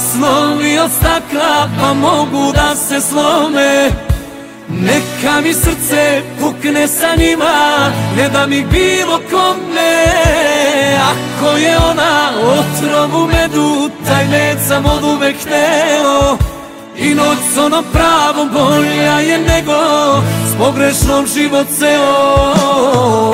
osnovi od stakla pa mogu da se slome. Neka mi srce pukne sa njima, ne da mi bilo kome. Ako je ona otrov u medu, taj med sam od uvek hteo. I noć s onom pravom bolja je nego s pogrešnom život ceo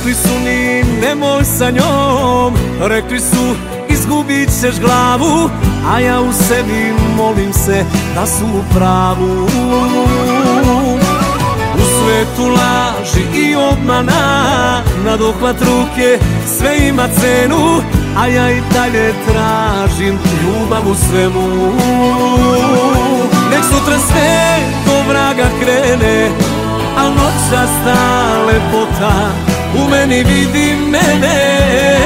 Rekli su mi nemoj sa njom. Rekli su izgubit ćeš glavu. A ja u sebi molim se da su u pravu. U svetu laži i obmana Na dohvat ruke sve ima cenu A ja i dalje tražim ljubav u svemu. Nek sutra sve do vraga krene Al noćas ta lepota u meni vidi mene.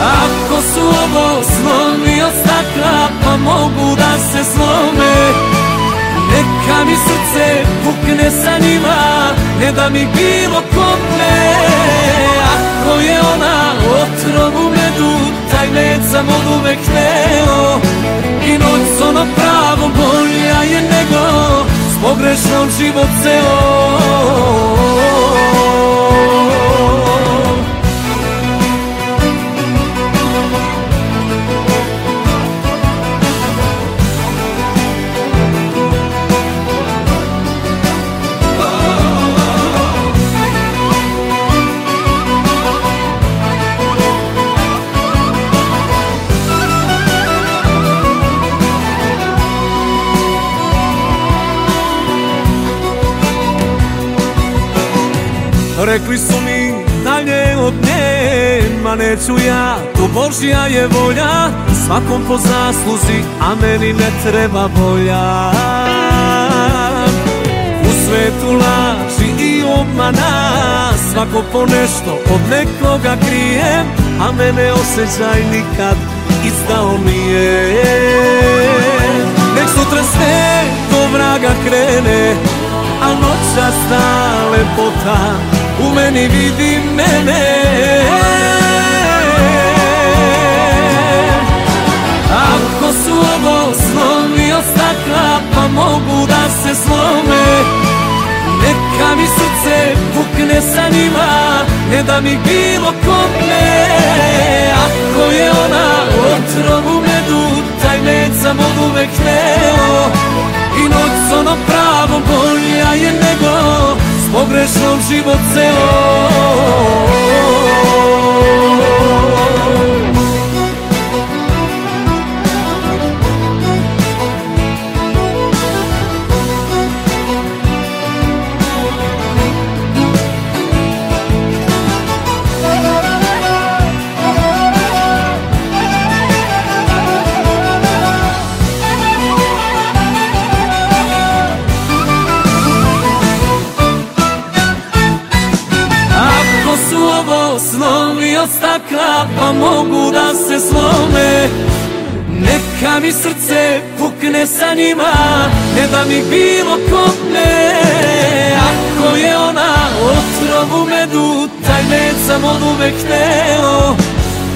Ako su ovo snovi od stakla pa mogu da se slome Neka mi srce pukne sa njima, ne da mi bilo kome Ako je ona otrov u medu, taj med sam od uvek hteo. I noć s onom pravom bolja je nego pogrešnom život ceo Rekli su mi dalje od nje Ma neću ja, to Božja je volja Svakom po zasluzi, a meni ne treba volja. U svetu laži i obmana Svako po nešto od nekoga krije A mene osjećaj nikad izdao nije. Nek sutra sve do vraga krene A noćas ta lepota meni vidi mene. Ako su ovo snovi od stakla pa mogu da se slome Neka mi srce pukne sa njima, ne da mi bilo kome. Ako je pogrešnom život snovi od stakla pa mogu da se slome. Neka mi srce pukne sa njima, ne da mi bilo kome. Ako je ona otrov u medu, taj med sam od uvek hteo.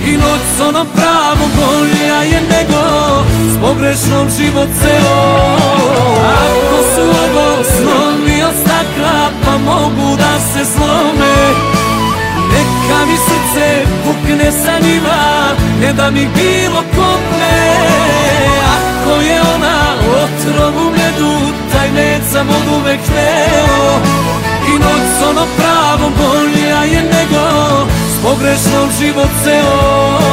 I noć s onom pravom bolja je nego, s pogrešnom život ceo pukne sa njima Ne da mi bilo kome Ako je ona otrov u medu Taj med sam od uvek hteo. I noć s onom pravom bolja je nego S pogrešnom život ceo